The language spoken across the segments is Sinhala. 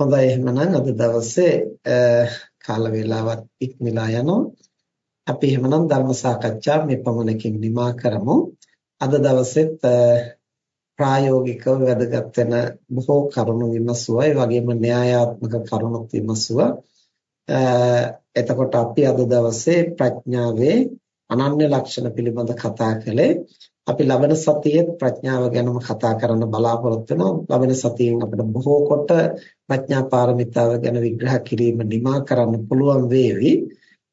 හොඳයි එහෙනම් අද දවසේ කාල වේලාවත් ඉක්මලා යනවා. අපි එහෙනම් ධර්ම සාකච්ඡා මේ පමණකින් නිමා කරමු. අද දවසෙත් ප්‍රායෝගිකව වැදගත් වෙන බොහෝ කරුණු විමසුවා. ඒ වගේම න්‍යායාත්මක කරුණුත් විමසුවා. එතකොට අපි අද දවසේ ප්‍රඥාවේ අනන්‍ය ලක්ෂණ පිළිබඳ කතා කළේ. අපි ලබන සතියේ ප්‍රඥාව ගැනම කතා කරන්න බලාපොරොත්තු වෙනවා. ලබන සතියෙන් අපිට බොහෝ කොට ප්‍රඥා පාරමිතාව ගැන විග්‍රහ කිරීම නිමා කරන්න පුළුවන් වේවි.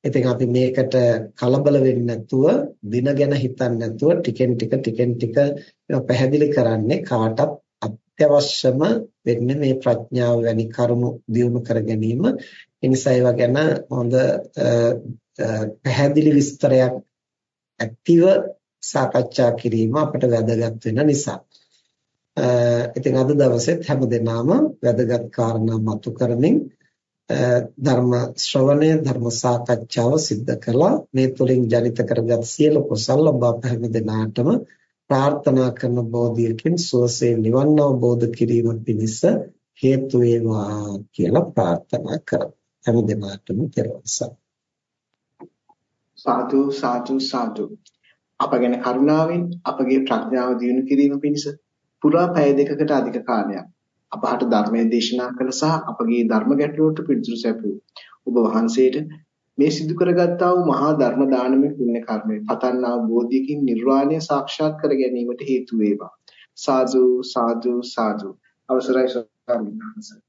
ඉතින් අපි මේකට කලබල වෙන්නේ නැතුව, දින ගැන හිතන්නේ නැතුව ටිකෙන් ටික ටිකෙන් ටික පැහැදිලි කරන්නේ කාටත් අත්‍යවශ්‍යම වෙන්නේ මේ ප්‍රඥාව වැනි කරුණු දියුණු කර ගැනීම. ඒ නිසා ඒවා ගැන හොඳ පැහැදිලි විස්තරයක් ඇක්ටිව සාකච්ඡා කිරීම අපට වැදගත් වෙන නිසා. ඉතින් අද දවසෙත් හැමදෙනාම වැදගත් කාරණා මතු කරමින් ධර්ම ශ්‍රවණය ධර්ම සාකච්ඡාව සිද්ධ කළා මේ තුලින් ජනිත කරගත් සියලු කුසල ඔබ හැමදෙනාටම ප්‍රාර්ථනා කරන බෝධියකින් සුවසේ නිවන් අවබෝධ කිරීම පිණිස හේතු වේවා කියලා ප්‍රාර්ථනා කරමු. හැමදෙනාටම කෙරවසක් සාදු සාදු සාදු. අප ගැන කරුණාවෙන් අපගේ ප්‍රඥාව දියුණු කිරීම පිණිස පුරා පැය දෙකකට අධික කාලයක් අපහට ධර්මයේ දේශනා කළ සහ අපගේ ධර්ම ගැටලුවට පිළිතුරු සැපයූ ඔබ වහන්සේට මේ සිදු කරගත්තා වූ මහා ධර්ම දානමය පුණ්‍ය කර්මය පතන්නා බෝධියකින් නිර්වාණය සාක්ෂාත් කර ගැනීමට හේතු වේවා. සාදු සාදු සාදු. අවසරයි ස්වාමීන් වහන්සේ.